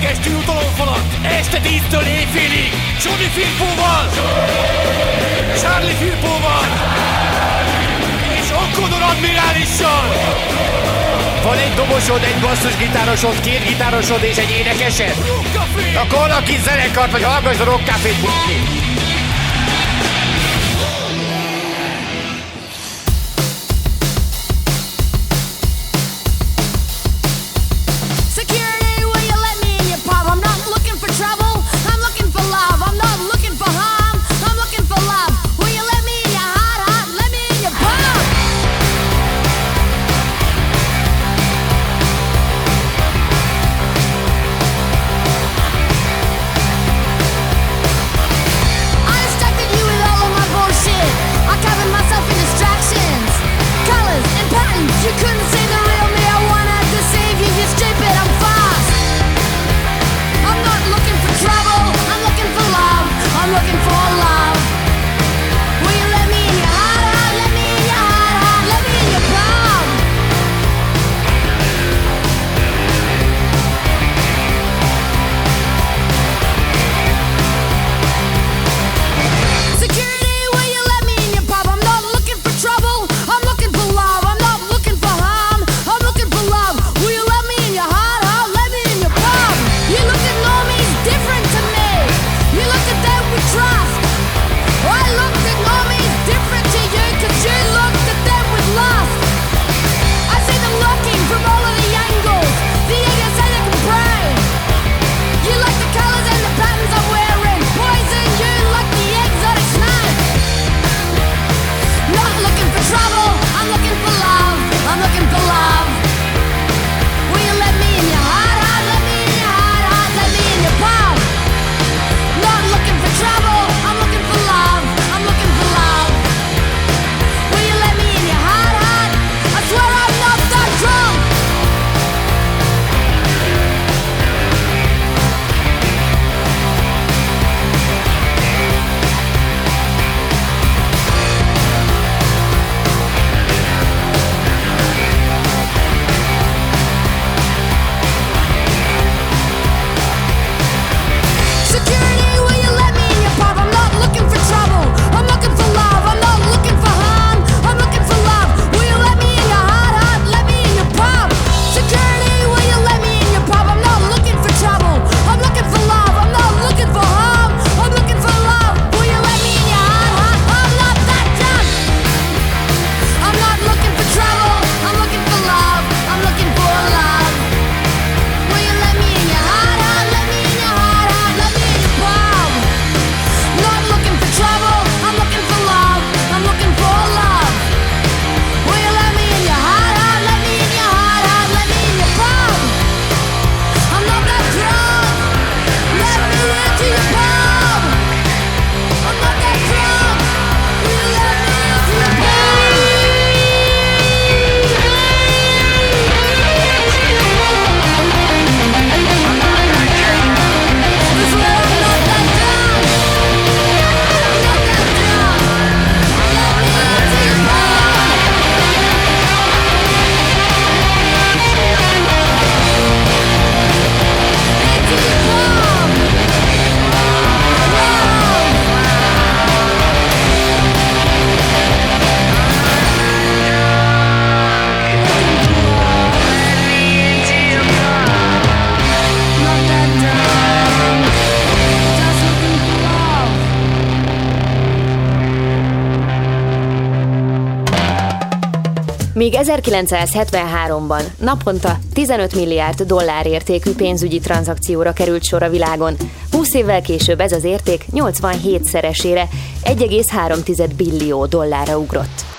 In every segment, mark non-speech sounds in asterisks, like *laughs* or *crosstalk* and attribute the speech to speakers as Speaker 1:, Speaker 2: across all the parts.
Speaker 1: Budapesti utalófalat Este 10-től éjfélig. Johnny Firpóval Charlie Firpóval És Okkodor admirálissal.
Speaker 2: Van egy dobosod, egy basszusgitárosod, két gitárosod és egy énekesed? Akkor alakíts zenekart, vagy hallgass a
Speaker 3: rockcafét 1973-ban naponta 15 milliárd dollár értékű pénzügyi tranzakcióra került sor a világon. 20 évvel később ez az érték 87-szeresére 1,3 billió dollárra ugrott.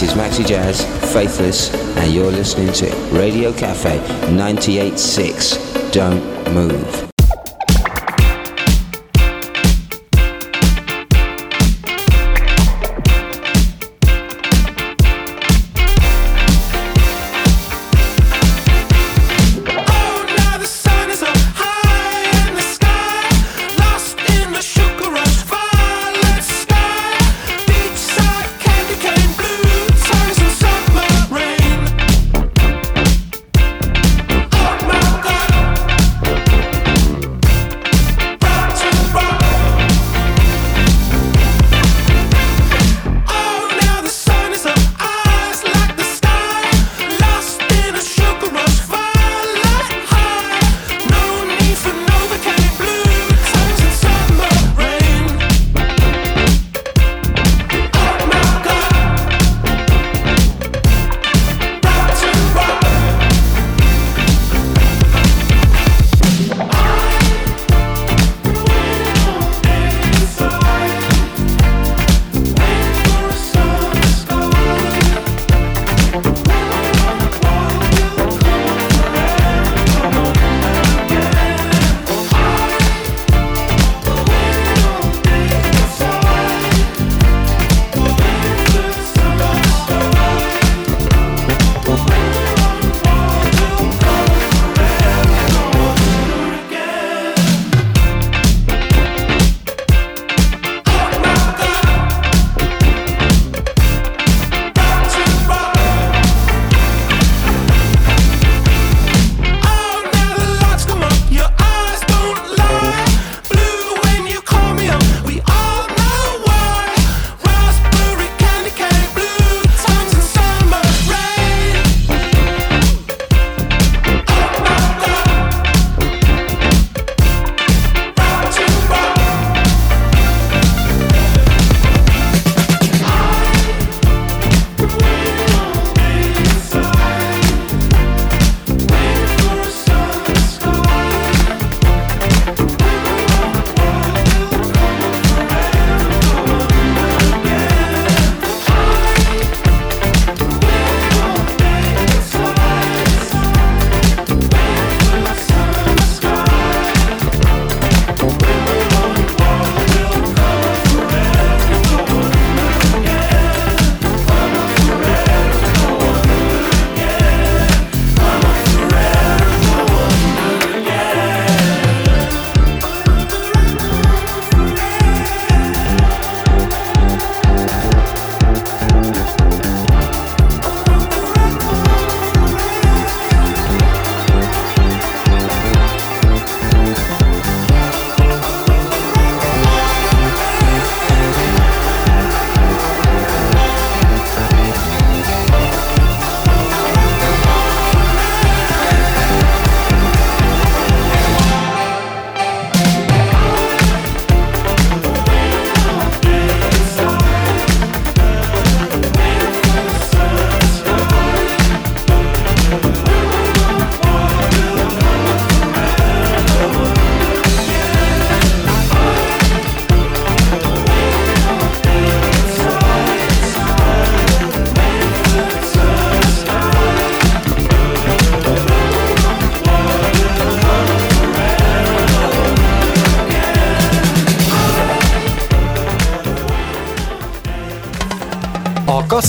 Speaker 4: This is Maxi Jazz, Faithless, and you're listening to Radio Cafe 98.6. Don't move.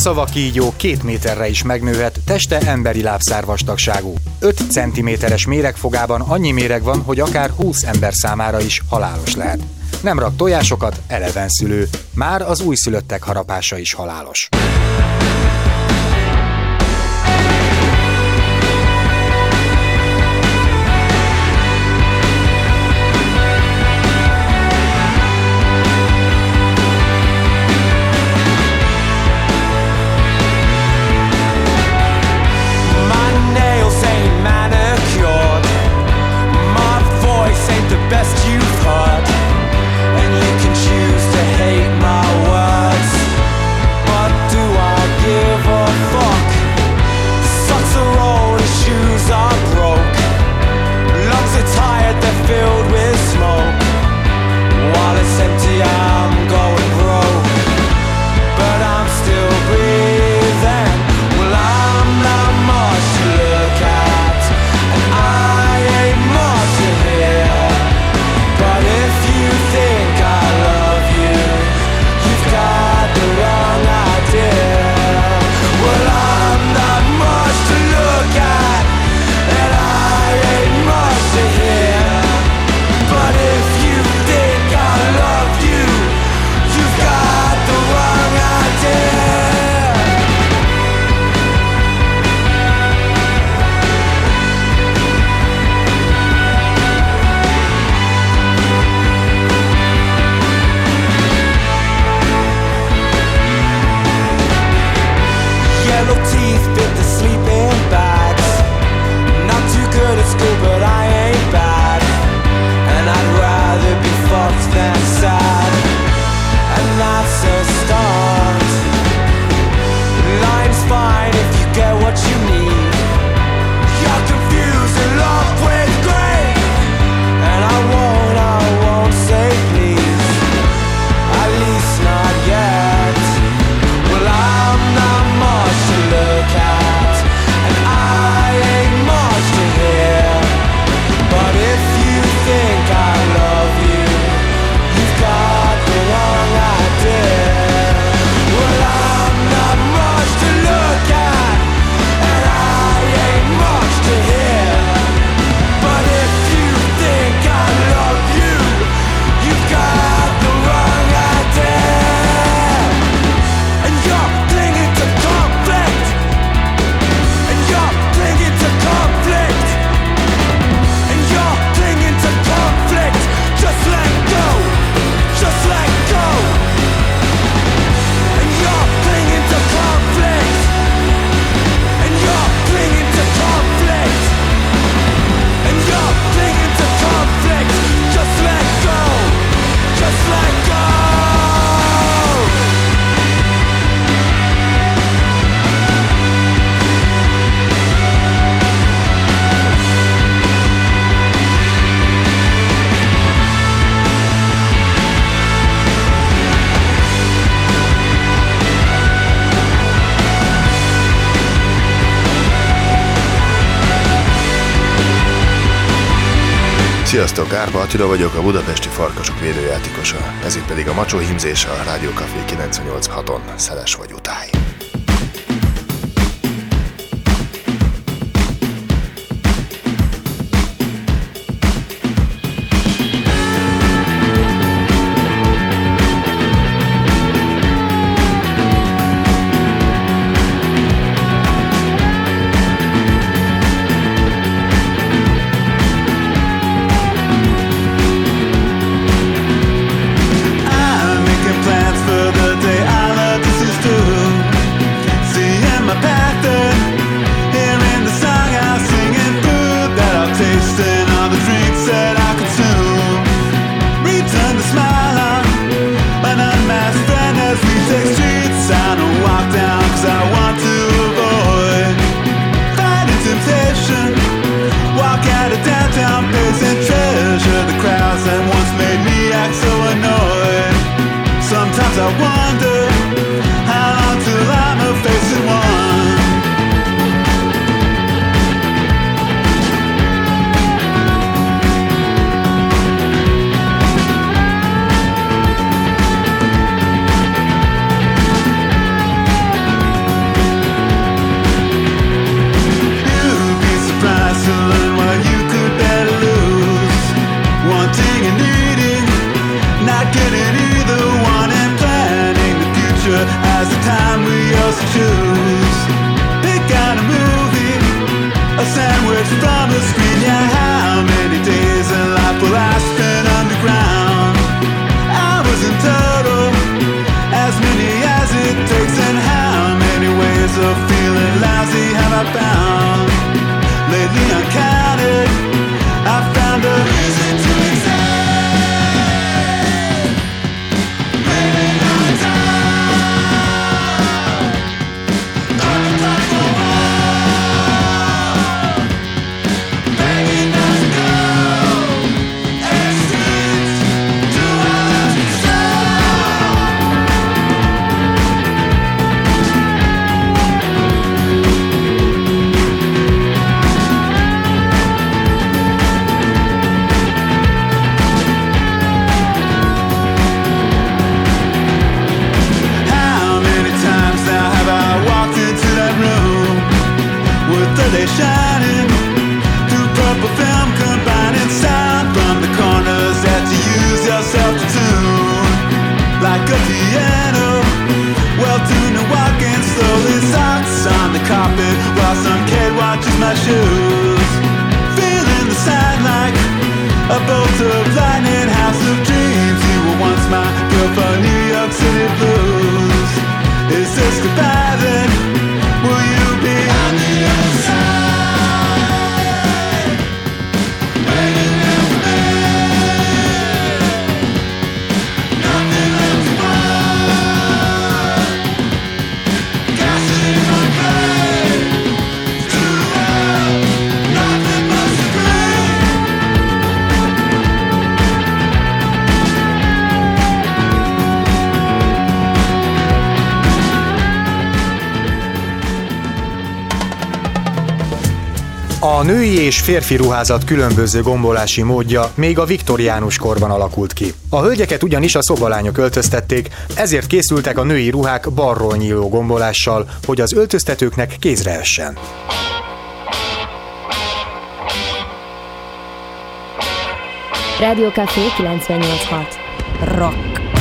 Speaker 5: Kasszavakígyó két méterre is megnőhet, teste emberi lábszár vastagságú. 5 cm méregfogában annyi méreg van, hogy akár 20 ember számára is halálos lehet. Nem rak tojásokat, eleven szülő. Már az újszülöttek harapása is halálos.
Speaker 6: Gárba Attila vagyok, a budapesti farkasok védőjátékosa. Ez itt pedig a Macsó hímzése a Rádió Café 98.6-on. Szeles vagy
Speaker 7: női és férfi ruházat különböző gombolási módja még a viktoriánus korban alakult ki. A hölgyeket ugyanis a szobalányok öltöztették, ezért készültek a női ruhák balról nyíló gombolással, hogy az öltöztetőknek kézre essen.
Speaker 8: Rádió Café 98.6 Rock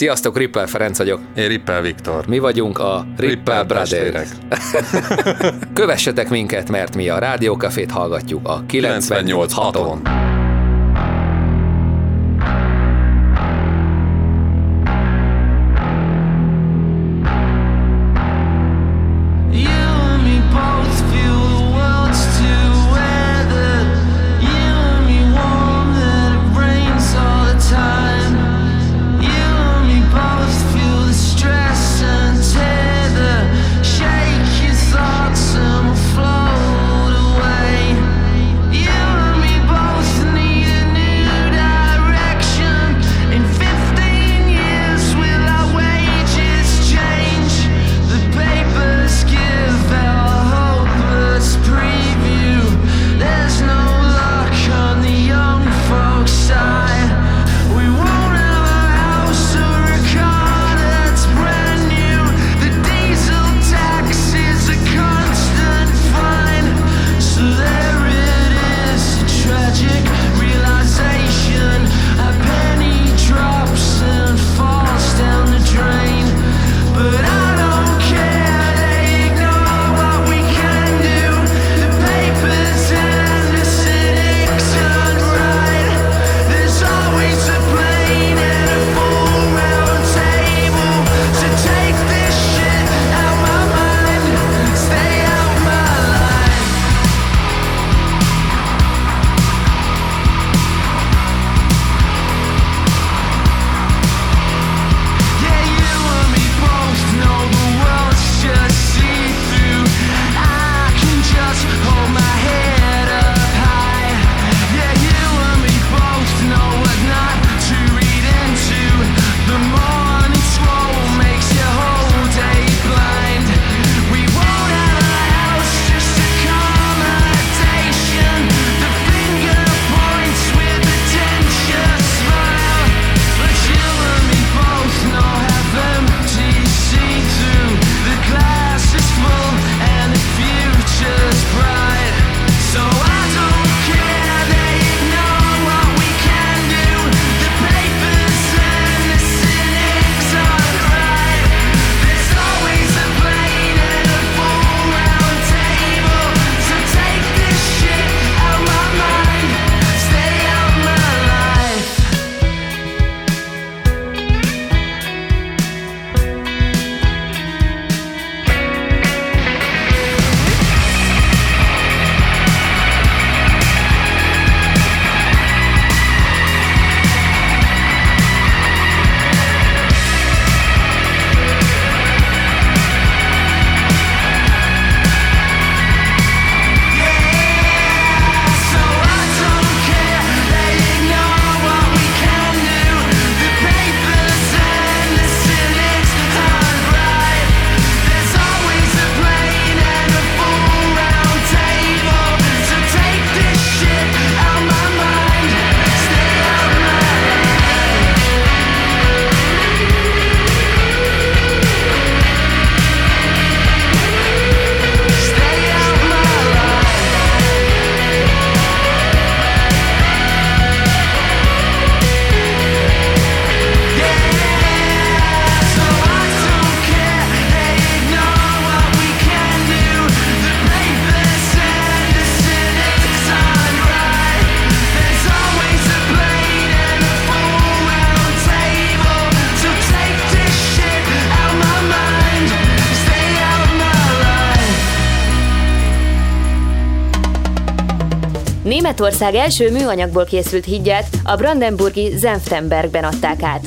Speaker 9: Sziasztok, Rippel Ferenc vagyok.
Speaker 10: Én Rippel Viktor.
Speaker 9: Mi vagyunk a Rippel,
Speaker 10: Rippel
Speaker 9: Brothers. *laughs* Kövessetek minket, mert mi a Rádiókafét hallgatjuk a 98.6-on.
Speaker 5: 98
Speaker 11: Németország első műanyagból készült hídját a brandenburgi Zenftenbergben adták át.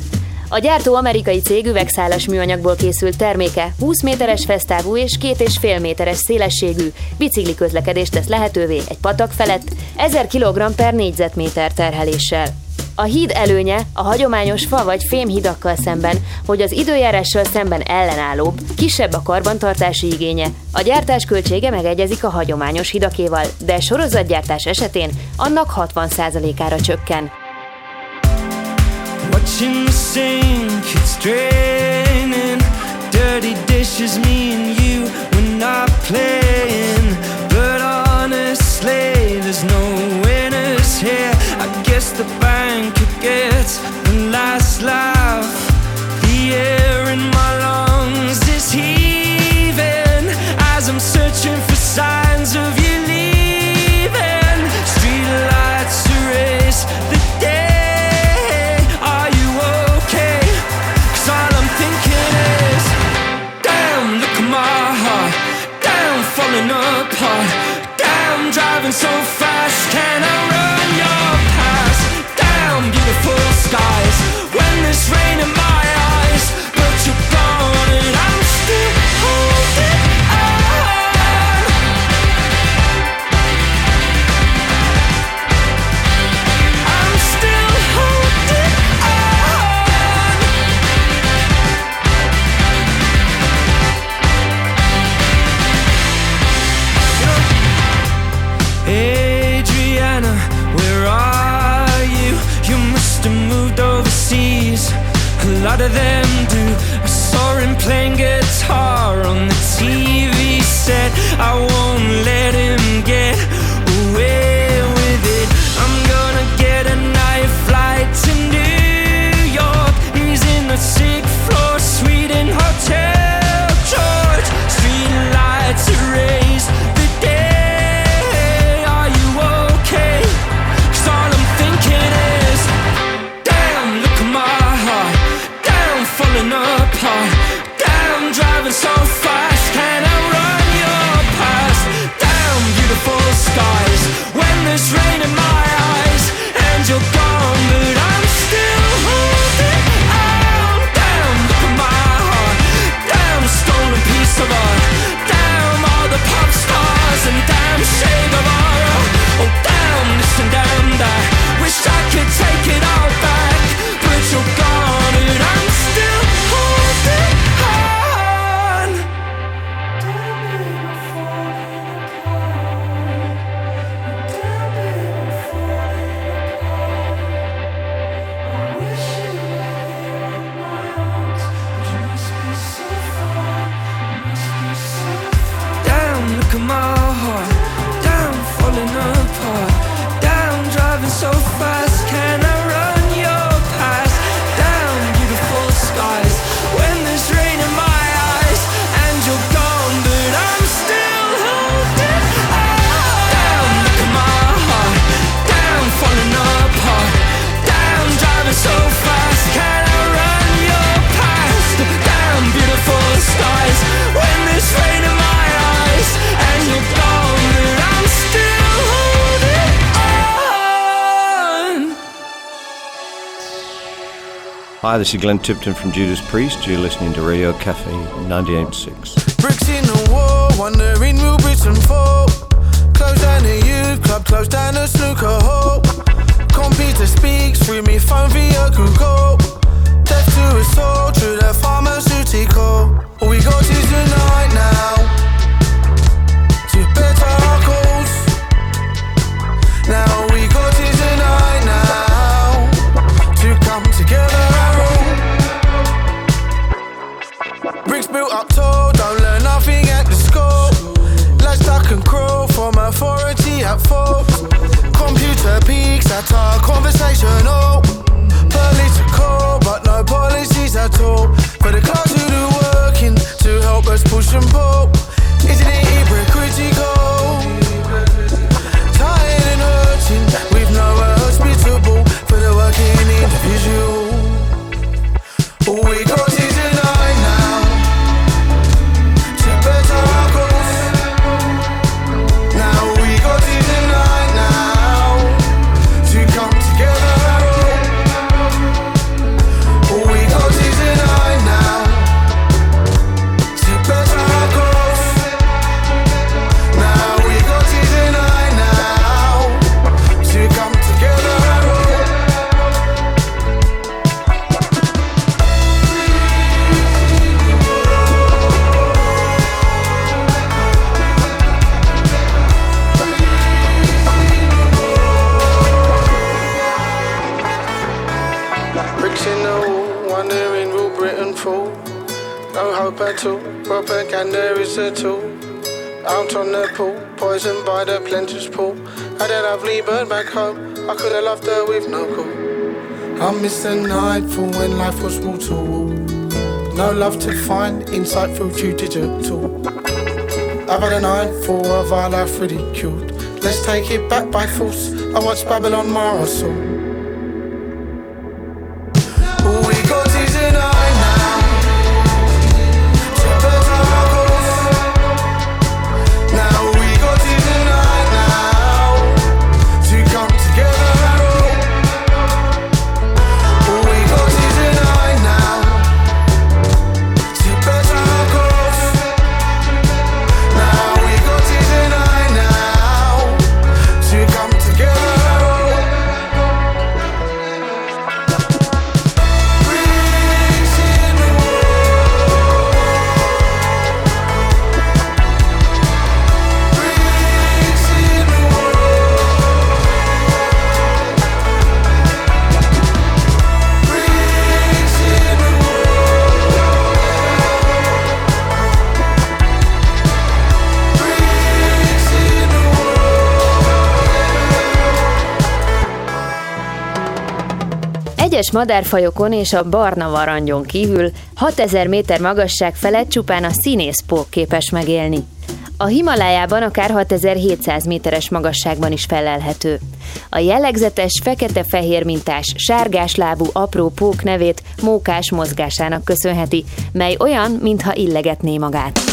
Speaker 11: A gyártó amerikai cég üvegszálas műanyagból készült terméke 20 méteres fesztávú és 2,5 méteres szélességű bicikli közlekedést tesz lehetővé egy patak felett 1000 kg per négyzetméter terheléssel. A híd előnye a hagyományos fa vagy fém hidakkal szemben, hogy az időjárással szemben ellenállóbb, kisebb a karbantartási igénye, a gyártás költsége megegyezik a hagyományos hidakéval, de sorozatgyártás esetén annak 60%-ára csökken.
Speaker 5: Playing. But honestly, there's no winners here. gets the last laugh. The
Speaker 12: air in my lungs is heaving as I'm searching for signs of you leaving. Street lights erase the day. Are you okay? Cause all I'm thinking is, damn, look at my heart. Damn, falling apart. Damn, driving so fast. Can I run? Beautiful skies. When there's rain in my TV set. I won't
Speaker 13: Hi, this is Glenn Tipton from Judas Priest. You're listening to Radio Cafe 98.6.
Speaker 14: Bricks in the wall, wandering real Britain fall. Close down youth club, close down snooker hole. Computer speaks through me phone via Google. Death to through the pharmaceutical. All we now. To better Computer peaks at our conversational. Political, but no policies at all. For the class who do working to help us push and pull. Isn't it hypocritical? pool. I did have Lee back home. I could have loved her with no cool. I miss the night for when life was wall to wall. No love to find, insight through due digital. I've had a night full of our life ridiculed. Let's take it back by force. I watch Babylon Mars.
Speaker 3: egyes madárfajokon és a barna varangyon kívül 6000 méter magasság felett csupán a színészpók képes megélni. A Himalájában akár 6700 méteres magasságban is felelhető. A jellegzetes fekete-fehér mintás, sárgás lábú apró pók nevét mókás mozgásának köszönheti, mely olyan, mintha illegetné magát.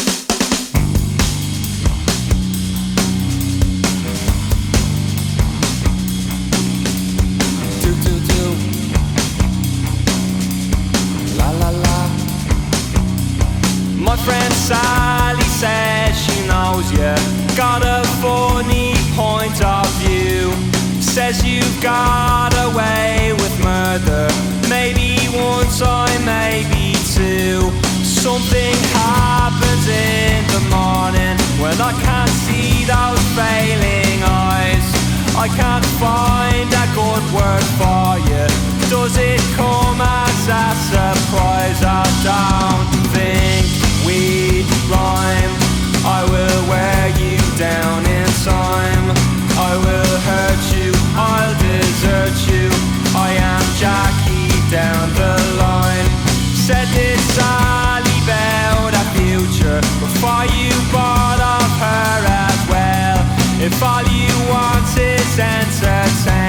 Speaker 15: find a good word for you. Does it come as a surprise? I don't think we rhyme. I will wear you down in time. I will hurt you. I'll desert you. I am Jackie down the line. Said this Sally about a future before you bought up her as well. If all sad, sad.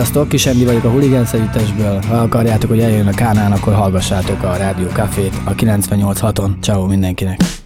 Speaker 16: Sziasztok, Kis Endi vagyok a Huligánsz Együttesből. Ha akarjátok, hogy eljön a Kánán, akkor hallgassátok a Rádió Cafét a 98.6-on. Ciao mindenkinek!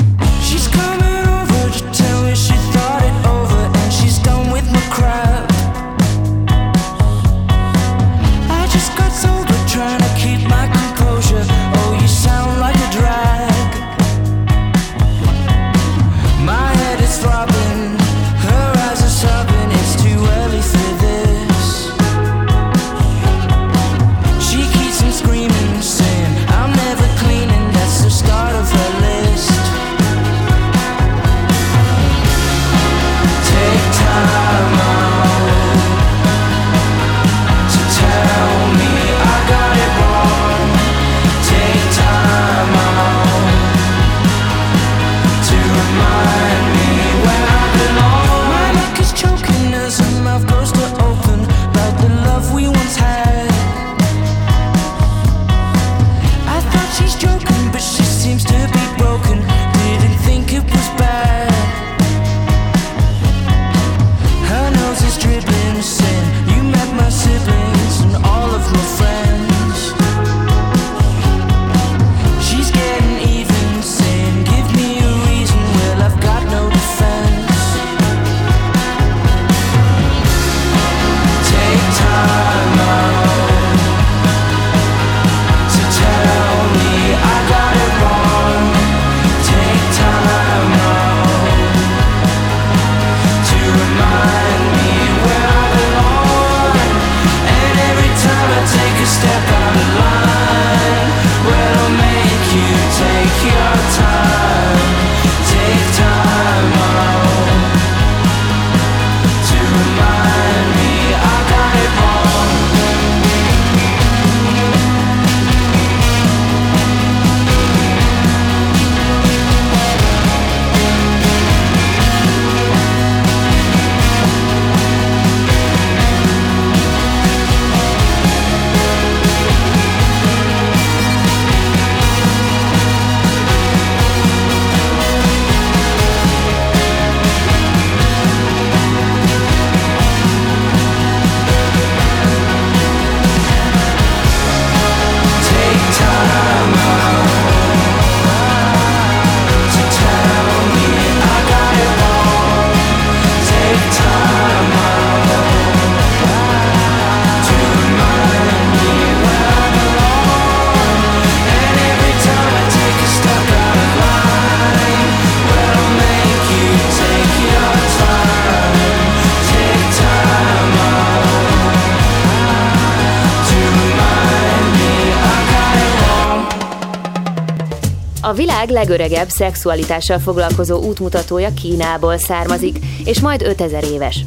Speaker 11: legöregebb szexualitással foglalkozó útmutatója Kínából származik, és majd 5000 éves.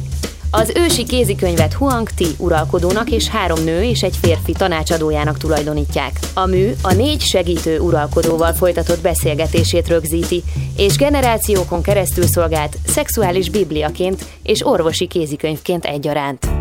Speaker 11: Az ősi kézikönyvet Huang Ti uralkodónak és három nő és egy férfi tanácsadójának tulajdonítják. A mű a négy segítő uralkodóval folytatott beszélgetését rögzíti, és generációkon keresztül szolgált szexuális bibliaként és orvosi kézikönyvként egyaránt.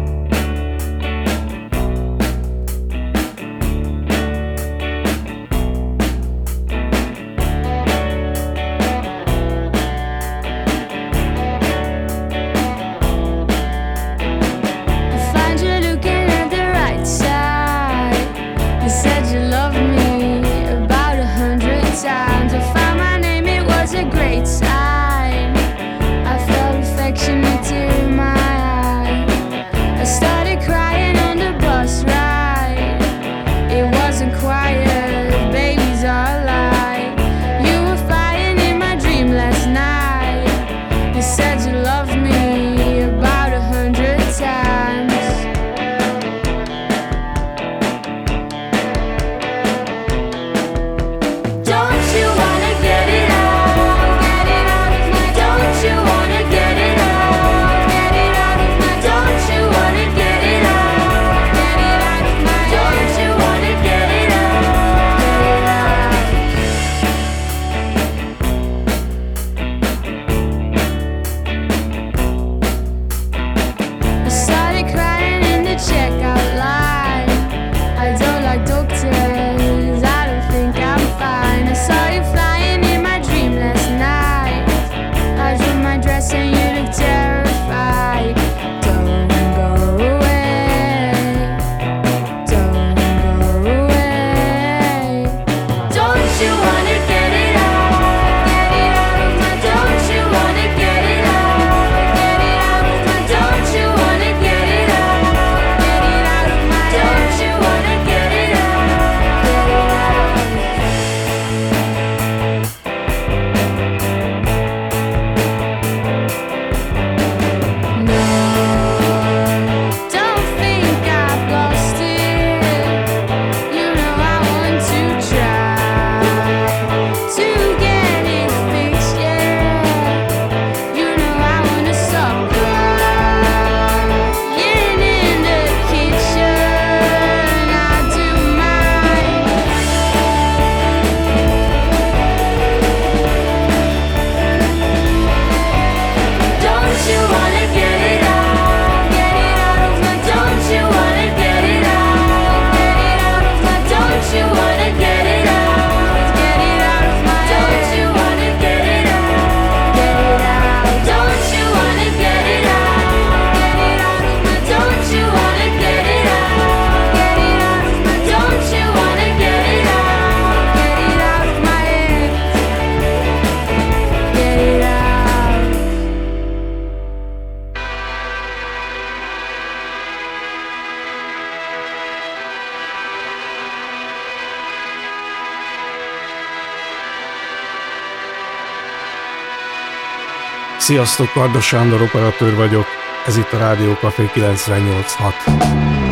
Speaker 12: Sziasztok, Kardos Sándor operatőr vagyok, ez itt a Rádió Café 986.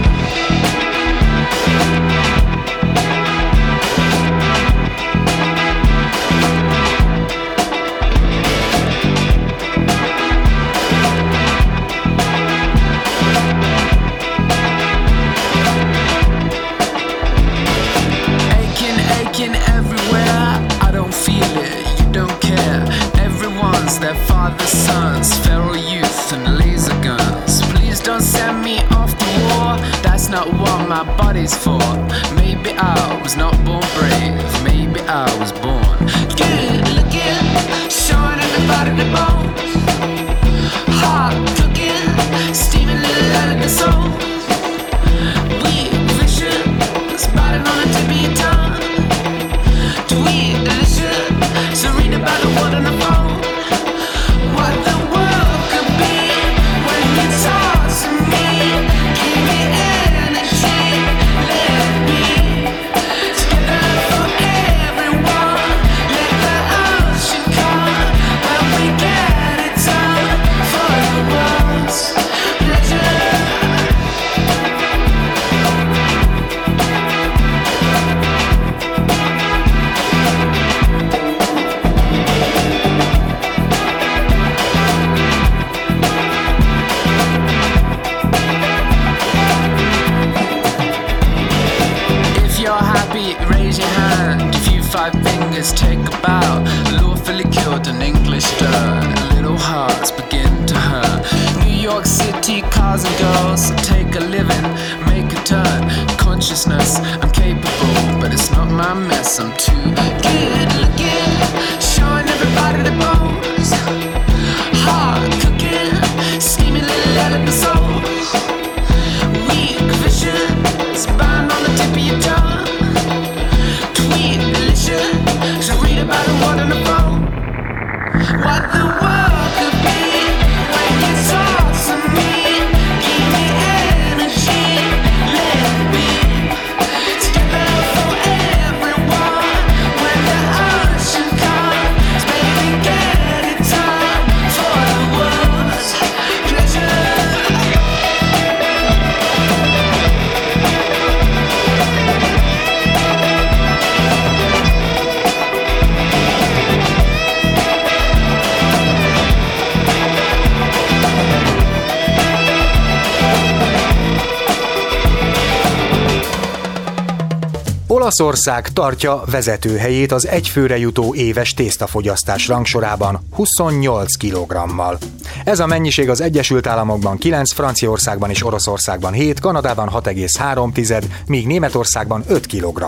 Speaker 7: Olaszország tartja vezető helyét az egyfőre jutó éves tésztafogyasztás rangsorában 28 kg-mal. Ez a mennyiség az Egyesült Államokban 9, Franciaországban és Oroszországban 7, Kanadában 6,3, míg Németországban 5 kg.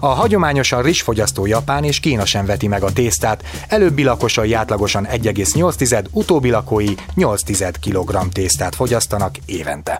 Speaker 7: A hagyományosan rizsfogyasztó Japán és Kína sem veti meg a tésztát, előbbi lakosai átlagosan 1,8, utóbbi lakói 8 kg tésztát fogyasztanak évente.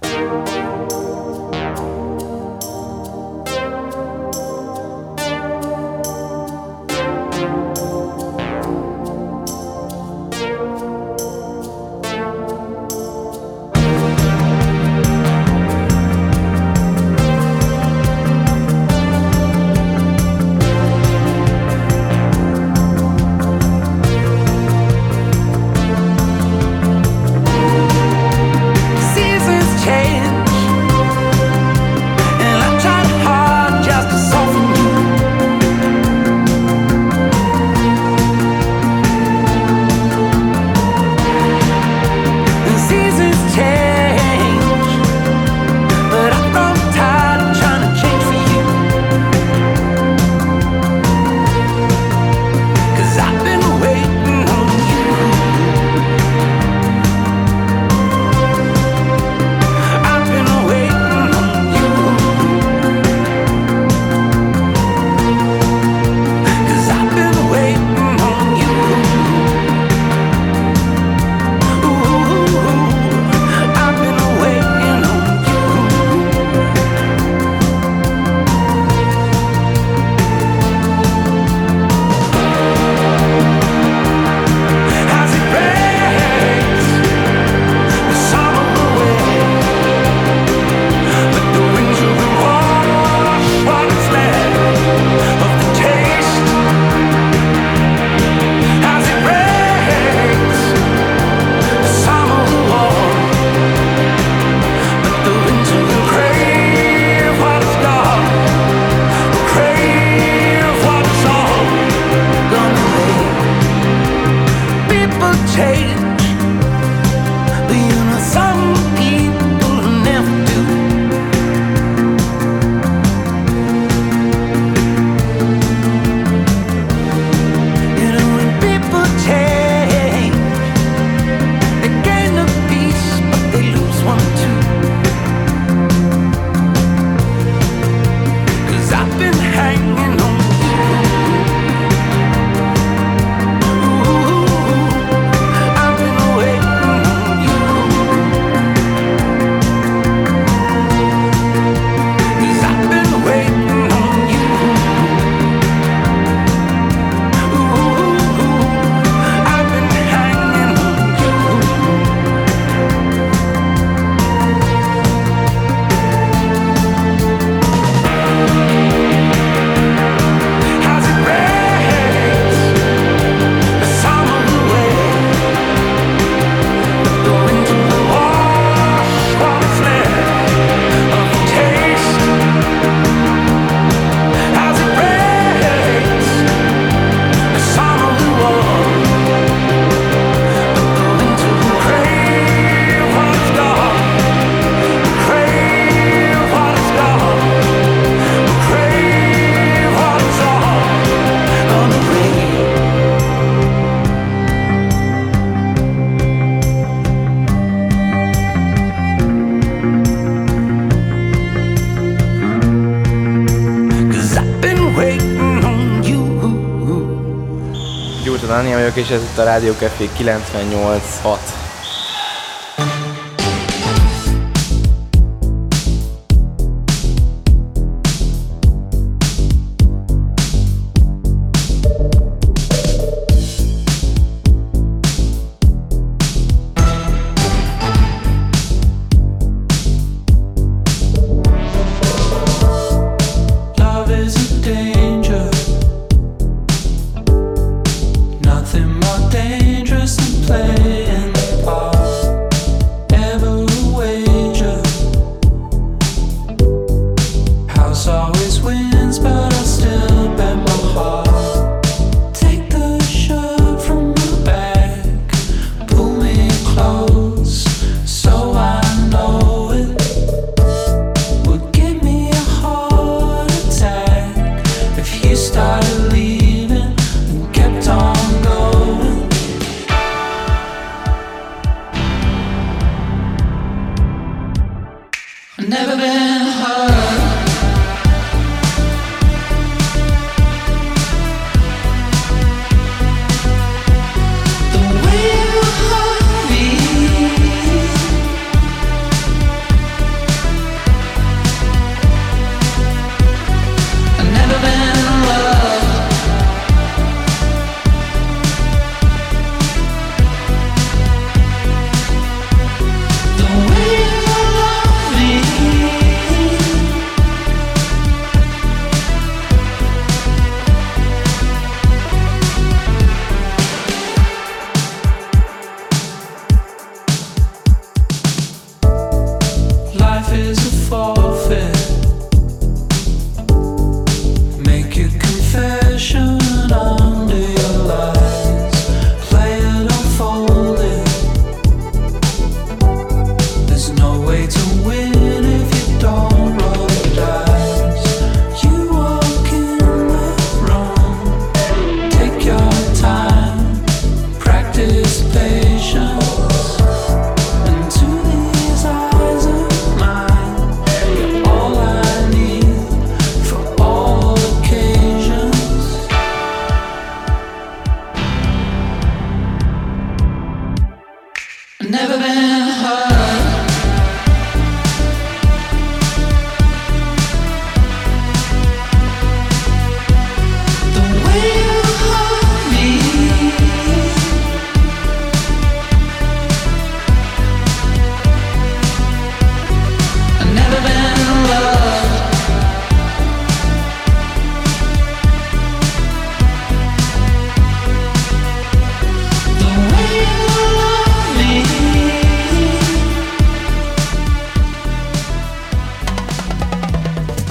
Speaker 8: és ez itt a Rádió Café 98.6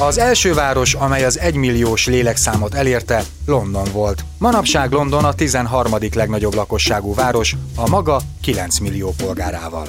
Speaker 5: Az első város, amely az egymilliós lélekszámot elérte, London volt. Manapság London a 13. legnagyobb lakosságú város, a maga 9 millió polgárával.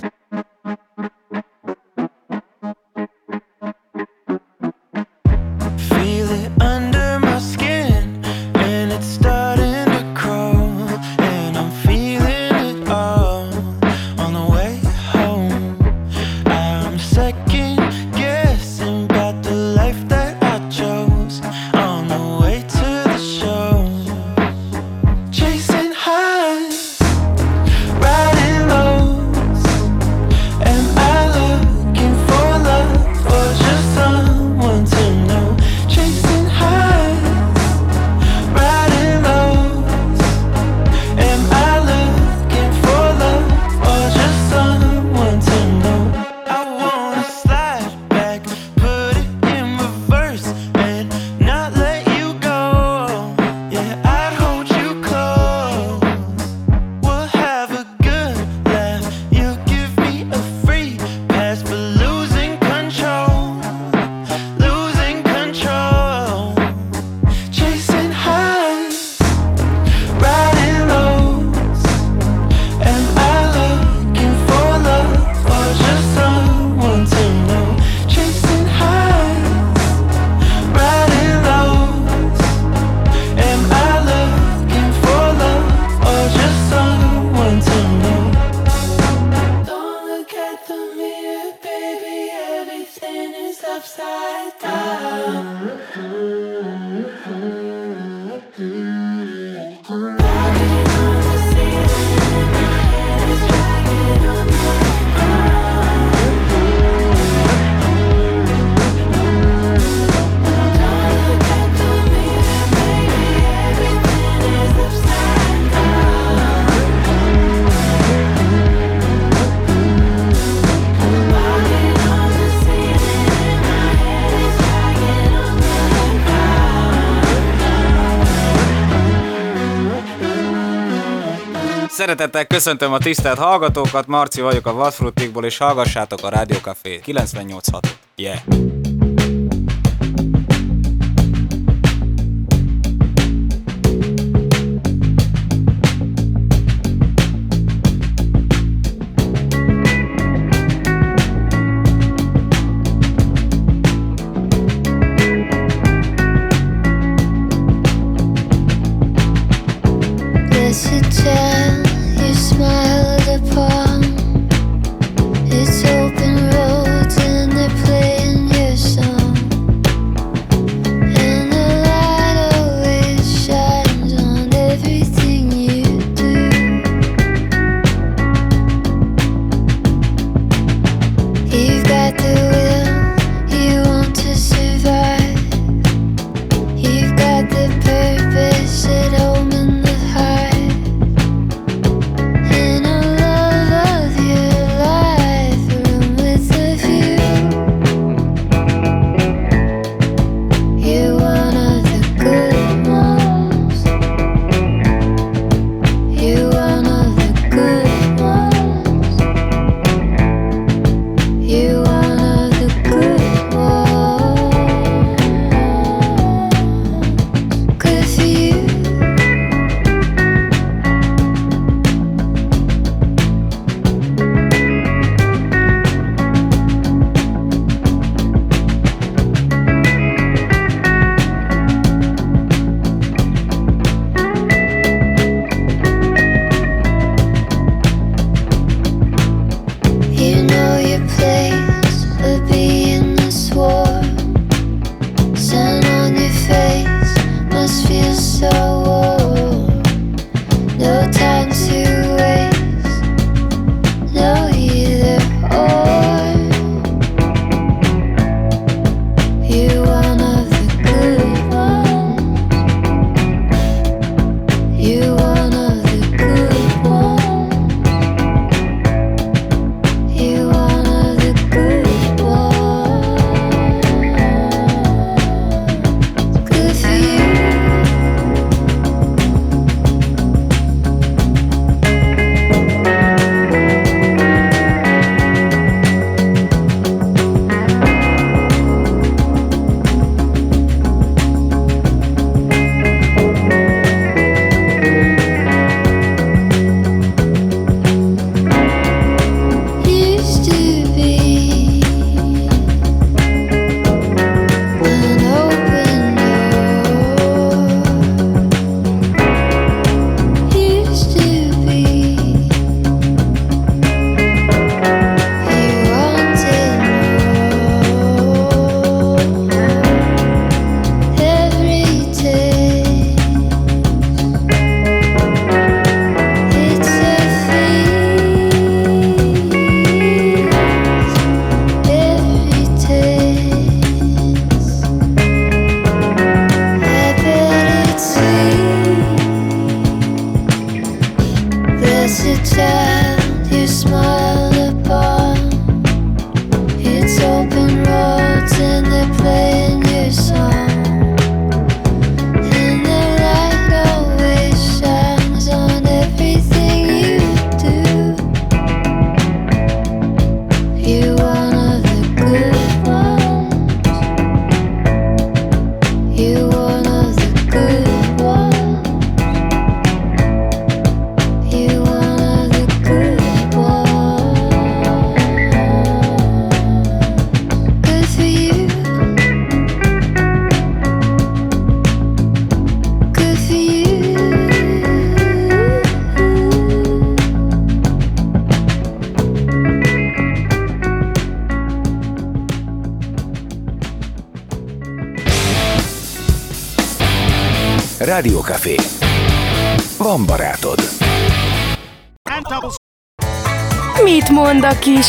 Speaker 17: Szeretettel köszöntöm a tisztelt hallgatókat, Marci vagyok a Vatfrutikból, és hallgassátok a Rádiókafé 98.6-ot. Yeah!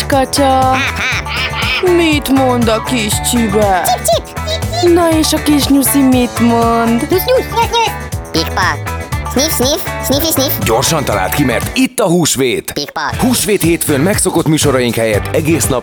Speaker 9: kiskatya?
Speaker 18: Mit mond a kis csibe? Na és a kis nyuszi mit mond?
Speaker 19: Nyusz, nyusz! Sniff, sniff, sniff.
Speaker 9: Gyorsan talált ki, mert itt a húsvét.
Speaker 19: Pikpak.
Speaker 9: Húsvét hétfőn megszokott műsoraink helyett egész nap